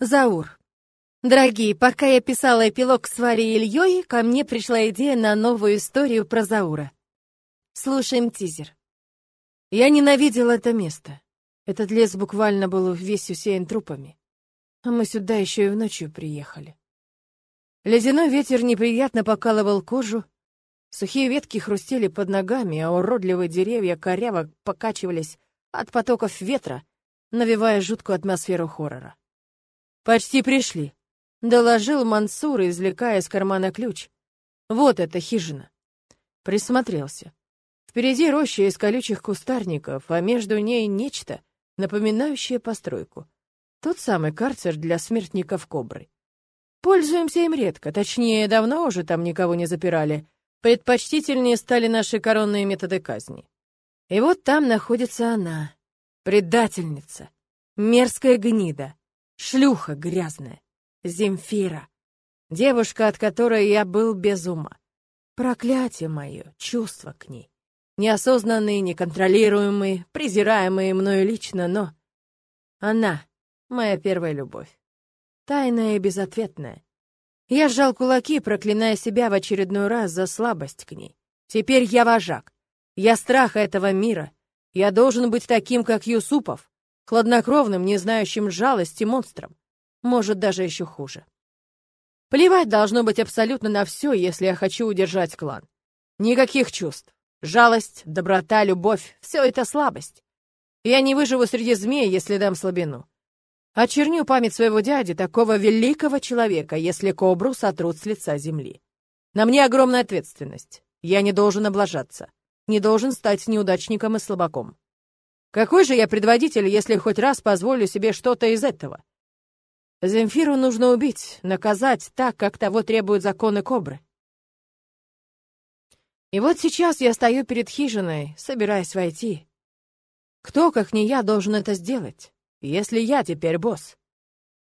Заур. Дорогие, пока я писала эпилог с Варей Ильей, ко мне пришла идея на новую историю про Заура. Слушаем тизер. Я ненавидел это место. Этот лес буквально был весь усеян трупами. А мы сюда еще и в ночью приехали. Ледяной ветер неприятно покалывал кожу, сухие ветки хрустели под ногами, а уродливые деревья коряво покачивались от потоков ветра, навевая жуткую атмосферу хоррора. «Почти пришли», — доложил Мансур, извлекая из кармана ключ. «Вот эта хижина». Присмотрелся. Впереди роща из колючих кустарников, а между ней нечто, напоминающее постройку. Тот самый карцер для смертников кобры. Пользуемся им редко, точнее, давно уже там никого не запирали. Предпочтительнее стали наши коронные методы казни. И вот там находится она, предательница, мерзкая гнида, Шлюха грязная. Земфира. Девушка, от которой я был без ума. Проклятие мое, чувства к ней. Неосознанные, неконтролируемые, презираемые мною лично, но... Она — моя первая любовь. Тайная и безответная. Я сжал кулаки, проклиная себя в очередной раз за слабость к ней. Теперь я вожак. Я страх этого мира. Я должен быть таким, как Юсупов хладнокровным, не знающим жалости монстром. Может, даже еще хуже. Плевать должно быть абсолютно на все, если я хочу удержать клан. Никаких чувств. Жалость, доброта, любовь — все это слабость. Я не выживу среди змей, если дам слабину. Очерню память своего дяди, такого великого человека, если кобру сотрут с лица земли. На мне огромная ответственность. Я не должен облажаться. Не должен стать неудачником и слабаком. Какой же я предводитель, если хоть раз позволю себе что-то из этого? Земфиру нужно убить, наказать так, как того требуют законы Кобры. И вот сейчас я стою перед хижиной, собираясь войти. Кто, как не я, должен это сделать, если я теперь босс?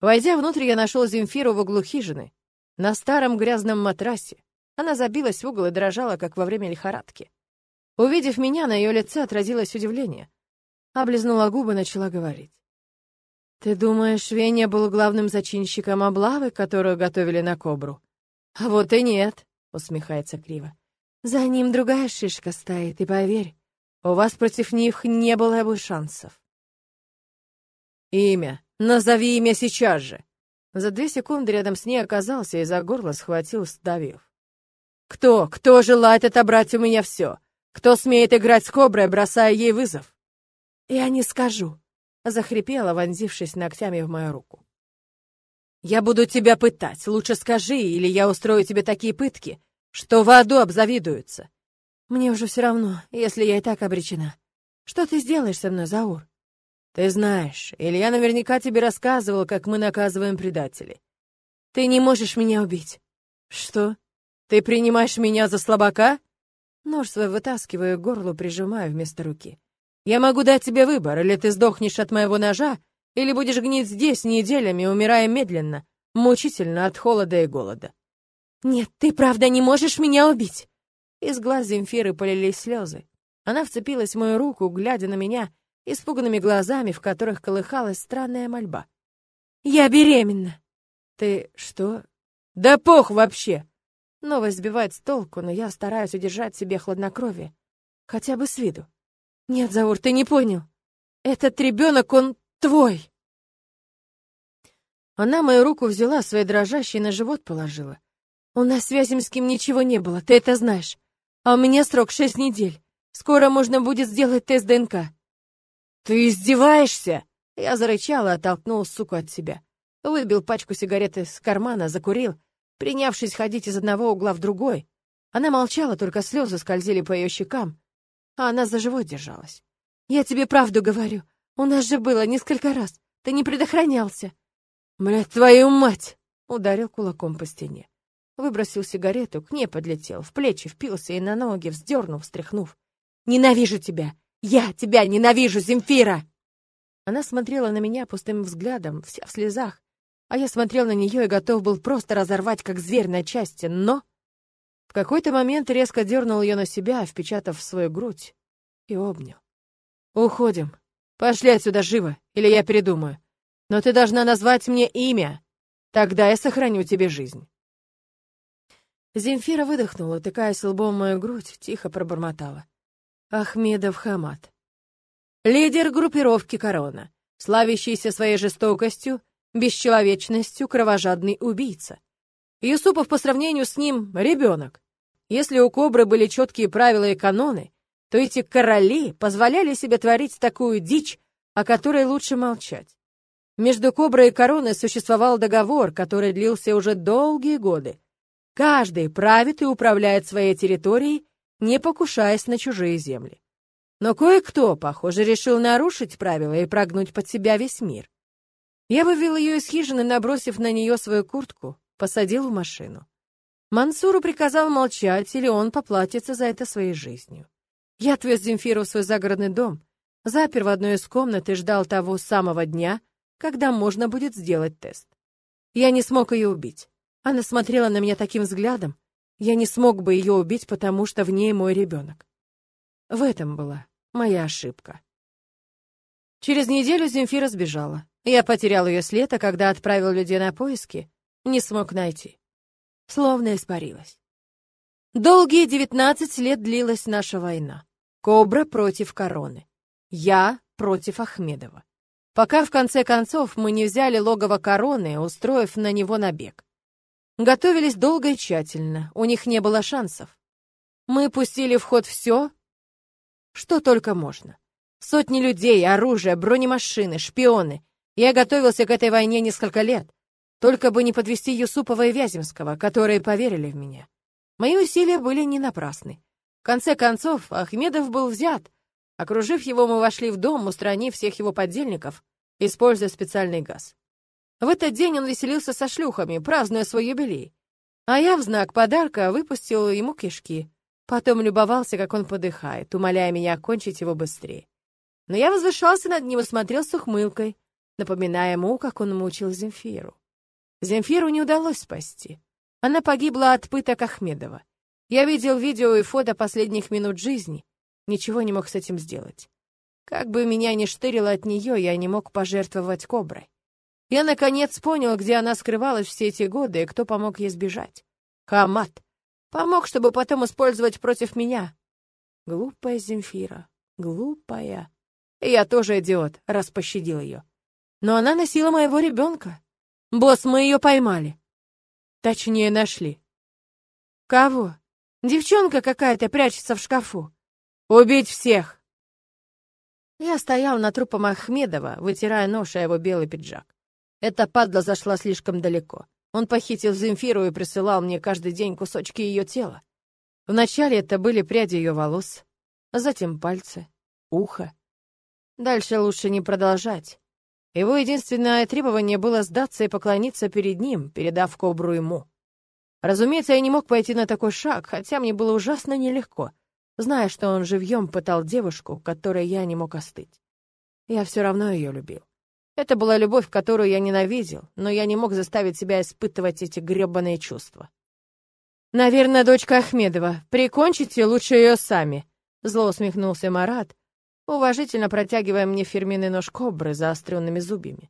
Войдя внутрь, я нашел Земфиру в углу хижины, на старом грязном матрасе. Она забилась в угол и дрожала, как во время лихорадки. Увидев меня, на ее лице отразилось удивление. Облизнула губы, начала говорить. «Ты думаешь, Веня был главным зачинщиком облавы, которую готовили на Кобру?» «А вот и нет», — усмехается криво. «За ним другая шишка стоит, и поверь, у вас против них не было бы шансов». «Имя! Назови имя сейчас же!» За две секунды рядом с ней оказался и за горло схватил, сдавив. «Кто? Кто желает отобрать у меня все? Кто смеет играть с Коброй, бросая ей вызов?» «Я не скажу», — захрипела, вонзившись ногтями в мою руку. «Я буду тебя пытать. Лучше скажи, или я устрою тебе такие пытки, что в аду обзавидуются». «Мне уже все равно, если я и так обречена. Что ты сделаешь со мной, Заур?» «Ты знаешь, Илья наверняка тебе рассказывал, как мы наказываем предателей. Ты не можешь меня убить». «Что? Ты принимаешь меня за слабака?» Нож свой вытаскиваю, горло прижимаю вместо руки. Я могу дать тебе выбор, или ты сдохнешь от моего ножа, или будешь гнить здесь неделями, умирая медленно, мучительно от холода и голода. Нет, ты правда не можешь меня убить. Из глаз Земфиры полились слезы. Она вцепилась в мою руку, глядя на меня испуганными глазами, в которых колыхалась странная мольба. Я беременна. Ты что? Да пох вообще. Новость сбивает с толку, но я стараюсь удержать себе хладнокровие, хотя бы с виду. Нет, Заур, ты не понял. Этот ребенок, он твой. Она мою руку взяла, своей дрожащей на живот положила. У нас с кем ничего не было, ты это знаешь. А у меня срок шесть недель. Скоро можно будет сделать тест ДНК. Ты издеваешься? Я зарычала и оттолкнул суку от себя. Выбил пачку сигарет из кармана, закурил, принявшись ходить из одного угла в другой. Она молчала, только слезы скользили по ее щекам а она за живой держалась. «Я тебе правду говорю. У нас же было несколько раз. Ты не предохранялся». «Блядь, твою мать!» — ударил кулаком по стене. Выбросил сигарету, к ней подлетел, в плечи впился и на ноги вздернул, встряхнув. «Ненавижу тебя! Я тебя ненавижу, Земфира!» Она смотрела на меня пустым взглядом, вся в слезах, а я смотрел на нее и готов был просто разорвать, как зверь на части, но какой-то момент резко дернул ее на себя, впечатав в свою грудь, и обнял. «Уходим. Пошли отсюда живо, или я передумаю. Но ты должна назвать мне имя. Тогда я сохраню тебе жизнь. Земфира выдохнула, тыкаясь лбом в мою грудь, тихо пробормотала. Ахмедов Хамат. Лидер группировки «Корона», славящийся своей жестокостью, бесчеловечностью, кровожадный убийца. Юсупов по сравнению с ним — ребенок. Если у Кобры были четкие правила и каноны, то эти короли позволяли себе творить такую дичь, о которой лучше молчать. Между Коброй и Короной существовал договор, который длился уже долгие годы. Каждый правит и управляет своей территорией, не покушаясь на чужие земли. Но кое-кто, похоже, решил нарушить правила и прогнуть под себя весь мир. Я вывел ее из хижины, набросив на нее свою куртку, посадил в машину. Мансуру приказал молчать, или он поплатится за это своей жизнью. Я отвез Земфиру в свой загородный дом, запер в одной из комнат и ждал того самого дня, когда можно будет сделать тест. Я не смог ее убить. Она смотрела на меня таким взглядом. Я не смог бы ее убить, потому что в ней мой ребенок. В этом была моя ошибка. Через неделю Земфира сбежала. Я потерял ее след, а когда отправил людей на поиски, не смог найти. Словно испарилась. Долгие девятнадцать лет длилась наша война. Кобра против короны. Я против Ахмедова. Пока в конце концов мы не взяли логово короны, устроив на него набег. Готовились долго и тщательно, у них не было шансов. Мы пустили в ход все, что только можно. Сотни людей, оружие, бронемашины, шпионы. Я готовился к этой войне несколько лет. Только бы не подвести Юсупова и Вяземского, которые поверили в меня. Мои усилия были не напрасны. В конце концов, Ахмедов был взят. Окружив его, мы вошли в дом, устранив всех его подельников, используя специальный газ. В этот день он веселился со шлюхами, празднуя свой юбилей. А я в знак подарка выпустил ему кишки. Потом любовался, как он подыхает, умоляя меня окончить его быстрее. Но я возвышался над ним и смотрел с ухмылкой, напоминая ему, как он мучил Земфиру. Земфиру не удалось спасти. Она погибла от пыток Ахмедова. Я видел видео и фото последних минут жизни. Ничего не мог с этим сделать. Как бы меня ни штырило от нее, я не мог пожертвовать коброй. Я, наконец, понял, где она скрывалась все эти годы и кто помог ей сбежать. Хамат. Помог, чтобы потом использовать против меня. Глупая Земфира. Глупая. И я тоже идиот, раз пощадил ее. Но она носила моего ребенка. Босс, мы ее поймали. Точнее, нашли. Кого? Девчонка какая-то прячется в шкафу. Убить всех. Я стоял на трупом Ахмедова, вытирая нож о его белый пиджак. Эта падла зашла слишком далеко. Он похитил Земфиру и присылал мне каждый день кусочки ее тела. Вначале это были пряди ее волос, а затем пальцы, ухо. Дальше лучше не продолжать. Его единственное требование было сдаться и поклониться перед ним, передав кобру ему. Разумеется, я не мог пойти на такой шаг, хотя мне было ужасно нелегко, зная, что он живьем пытал девушку, которой я не мог остыть. Я все равно ее любил. Это была любовь, которую я ненавидел, но я не мог заставить себя испытывать эти гребаные чувства. «Наверное, дочка Ахмедова. Прикончите лучше ее сами», — зло усмехнулся Марат, уважительно протягивая мне фирменный нож кобры с заостренными зубьями.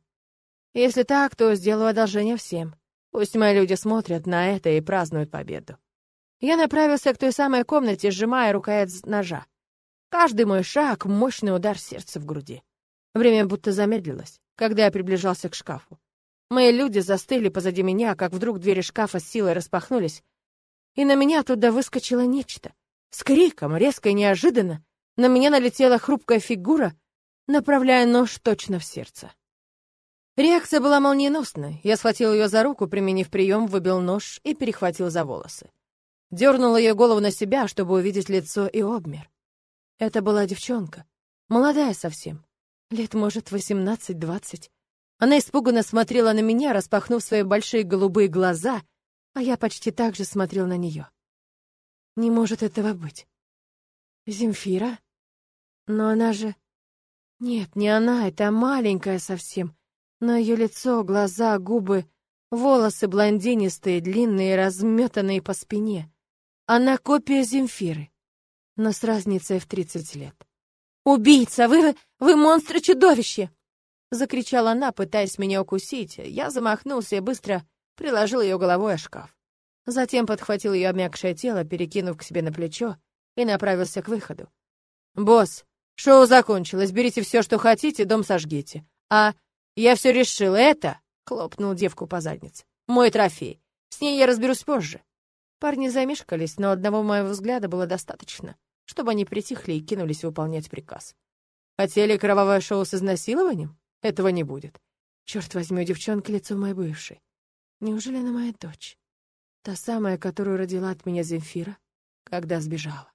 Если так, то сделаю одолжение всем. Пусть мои люди смотрят на это и празднуют победу. Я направился к той самой комнате, сжимая рукоять ножа. Каждый мой шаг — мощный удар сердца в груди. Время будто замедлилось, когда я приближался к шкафу. Мои люди застыли позади меня, как вдруг двери шкафа с силой распахнулись, и на меня туда выскочило нечто. С криком, резко и неожиданно, на меня налетела хрупкая фигура, направляя нож точно в сердце. Реакция была молниеносной. Я схватил ее за руку, применив прием, выбил нож и перехватил за волосы. Дернул ее голову на себя, чтобы увидеть лицо, и обмер. Это была девчонка, молодая совсем, лет, может, восемнадцать-двадцать. Она испуганно смотрела на меня, распахнув свои большие голубые глаза, а я почти так же смотрел на нее. Не может этого быть. Земфира? Но она же... Нет, не она, это маленькая совсем. Но ее лицо, глаза, губы, волосы блондинистые, длинные, разметанные по спине. Она копия Земфиры, но с разницей в тридцать лет. «Убийца! Вы... вы монстр-чудовище!» Закричала она, пытаясь меня укусить. Я замахнулся и быстро приложил ее головой о шкаф. Затем подхватил ее обмякшее тело, перекинув к себе на плечо, и направился к выходу. «Босс, шоу закончилось, берите все, что хотите, дом сожгите. А я все решил, это...» — хлопнул девку по заднице. «Мой трофей. С ней я разберусь позже». Парни замешкались, но одного моего взгляда было достаточно, чтобы они притихли и кинулись выполнять приказ. Хотели кровавое шоу с изнасилованием? Этого не будет. Черт возьми, у девчонки лицо моей бывшей. Неужели она моя дочь? Та самая, которую родила от меня Земфира, когда сбежала.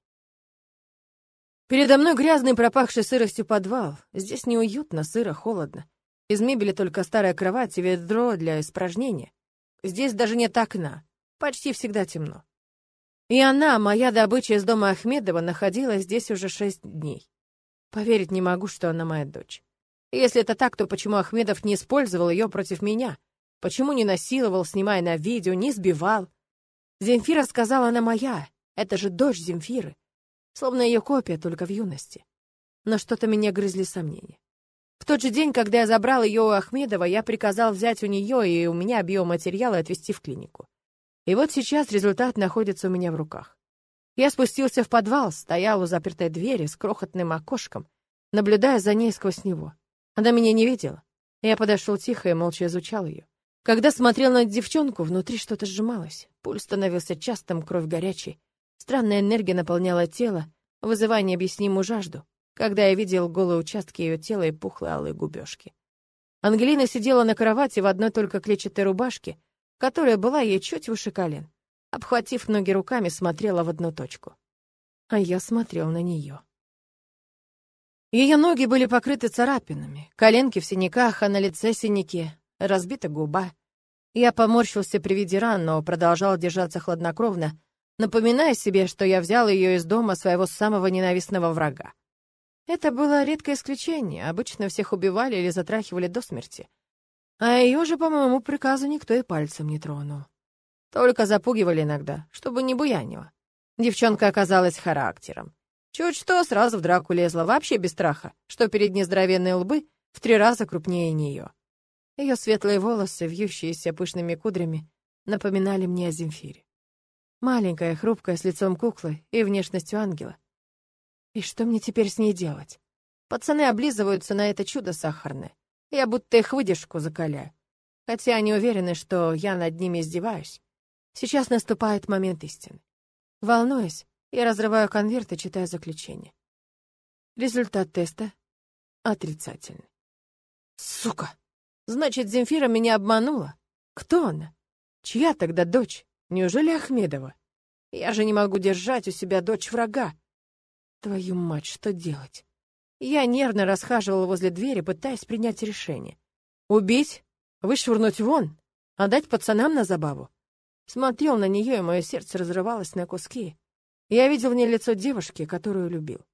Передо мной грязный, пропахший сыростью подвал. Здесь неуютно, сыро, холодно. Из мебели только старая кровать и ведро для испражнения. Здесь даже нет окна. Почти всегда темно. И она, моя добыча из дома Ахмедова, находилась здесь уже шесть дней. Поверить не могу, что она моя дочь. Если это так, то почему Ахмедов не использовал ее против меня? Почему не насиловал, снимая на видео, не сбивал? Земфира сказала, она моя. Это же дочь Земфиры. Словно ее копия, только в юности. Но что-то меня грызли сомнения. В тот же день, когда я забрал ее у Ахмедова, я приказал взять у нее и у меня биоматериалы и отвезти в клинику. И вот сейчас результат находится у меня в руках. Я спустился в подвал, стоял у запертой двери с крохотным окошком, наблюдая за ней сквозь него. Она меня не видела. Я подошел тихо и молча изучал ее. Когда смотрел на девчонку, внутри что-то сжималось. Пульс становился частым, кровь горячей. Странная энергия наполняла тело, вызывая необъяснимую жажду, когда я видел голые участки ее тела и пухлые алые губежки. Ангелина сидела на кровати в одной только клетчатой рубашке, которая была ей чуть выше колен. Обхватив ноги руками, смотрела в одну точку. А я смотрел на нее. Ее ноги были покрыты царапинами, коленки в синяках, а на лице синяки, разбита губа. Я поморщился при виде ран, но продолжал держаться хладнокровно, напоминая себе, что я взял ее из дома своего самого ненавистного врага. Это было редкое исключение, обычно всех убивали или затрахивали до смерти. А ее же, по моему приказу, никто и пальцем не тронул. Только запугивали иногда, чтобы не буянило. Девчонка оказалась характером. Чуть что, сразу в драку лезла, вообще без страха, что перед нездоровенные лбы в три раза крупнее нее. Ее светлые волосы, вьющиеся пышными кудрями, напоминали мне о Земфире. Маленькая, хрупкая, с лицом куклы и внешностью ангела. И что мне теперь с ней делать? Пацаны облизываются на это чудо сахарное. Я будто их выдержку закаляю. Хотя они уверены, что я над ними издеваюсь. Сейчас наступает момент истины. Волнуясь, я разрываю конверт и читаю заключение. Результат теста отрицательный. Сука! Значит, Земфира меня обманула? Кто она? Чья тогда дочь? Неужели Ахмедова? Я же не могу держать у себя дочь врага. Твою мать, что делать? Я нервно расхаживала возле двери, пытаясь принять решение. Убить? Вышвырнуть вон? Отдать пацанам на забаву? Смотрел на нее, и мое сердце разрывалось на куски. Я видел в ней лицо девушки, которую любил.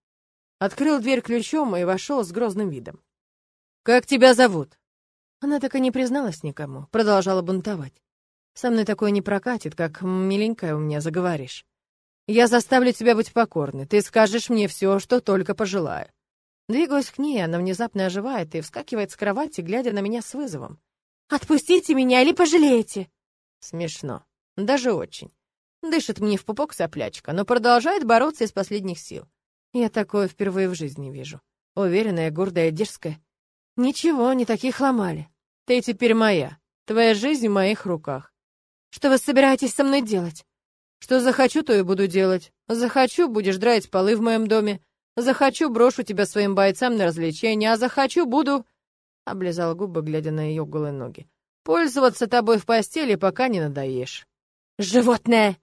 Открыл дверь ключом и вошел с грозным видом. «Как тебя зовут?» Она так и не призналась никому, продолжала бунтовать. Со мной такое не прокатит, как миленькая у меня заговоришь. Я заставлю тебя быть покорной, ты скажешь мне все, что только пожелаю. Двигаюсь к ней, она внезапно оживает и вскакивает с кровати, глядя на меня с вызовом. «Отпустите меня или пожалеете?» Смешно. Даже очень. Дышит мне в пупок соплячка, но продолжает бороться из последних сил. Я такое впервые в жизни вижу. Уверенная, гордая, дерзкая. Ничего, не таких ломали. Ты теперь моя. Твоя жизнь в моих руках. Что вы собираетесь со мной делать? Что захочу, то и буду делать. Захочу, будешь драить полы в моем доме. Захочу, брошу тебя своим бойцам на развлечения, а захочу, буду...» Облизал губы, глядя на ее голые ноги. «Пользоваться тобой в постели, пока не надоешь». «Животное!»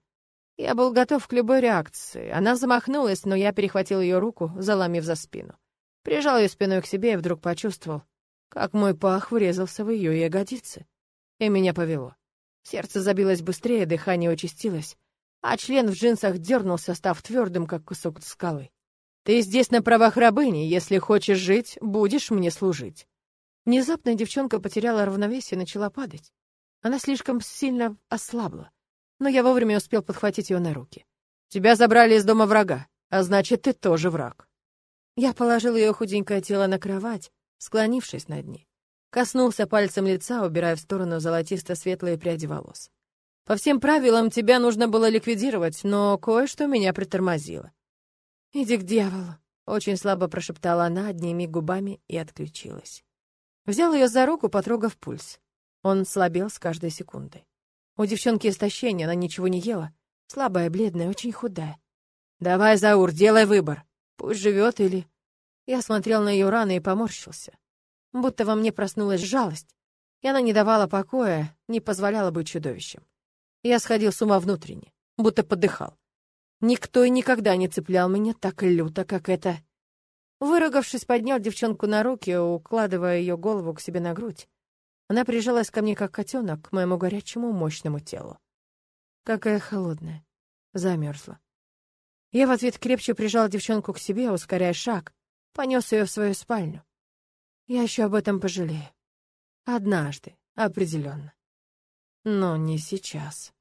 Я был готов к любой реакции. Она замахнулась, но я перехватил ее руку, заломив за спину. Прижал ее спиной к себе и вдруг почувствовал, как мой пах врезался в ее ягодицы. И меня повело. Сердце забилось быстрее, дыхание участилось, а член в джинсах дернулся, став твердым, как кусок скалы. «Ты здесь на правах рабыни. Если хочешь жить, будешь мне служить». Внезапно девчонка потеряла равновесие и начала падать. Она слишком сильно ослабла но я вовремя успел подхватить ее на руки. «Тебя забрали из дома врага, а значит, ты тоже враг». Я положил ее худенькое тело на кровать, склонившись над ней. Коснулся пальцем лица, убирая в сторону золотисто-светлые пряди волос. По всем правилам тебя нужно было ликвидировать, но кое-что меня притормозило. «Иди к дьяволу», — очень слабо прошептала она одними губами и отключилась. Взял ее за руку, потрогав пульс. Он слабел с каждой секундой. У девчонки истощение, она ничего не ела. Слабая, бледная, очень худая. «Давай, Заур, делай выбор. Пусть живет или...» Я смотрел на ее раны и поморщился. Будто во мне проснулась жалость, и она не давала покоя, не позволяла быть чудовищем. Я сходил с ума внутренне, будто подыхал. Никто и никогда не цеплял меня так люто, как это. Выругавшись, поднял девчонку на руки, укладывая ее голову к себе на грудь. Она прижалась ко мне, как котенок, к моему горячему, мощному телу. Какая холодная. Замерзла. Я в ответ крепче прижал девчонку к себе, ускоряя шаг, понес ее в свою спальню. Я еще об этом пожалею. Однажды, определенно. Но не сейчас.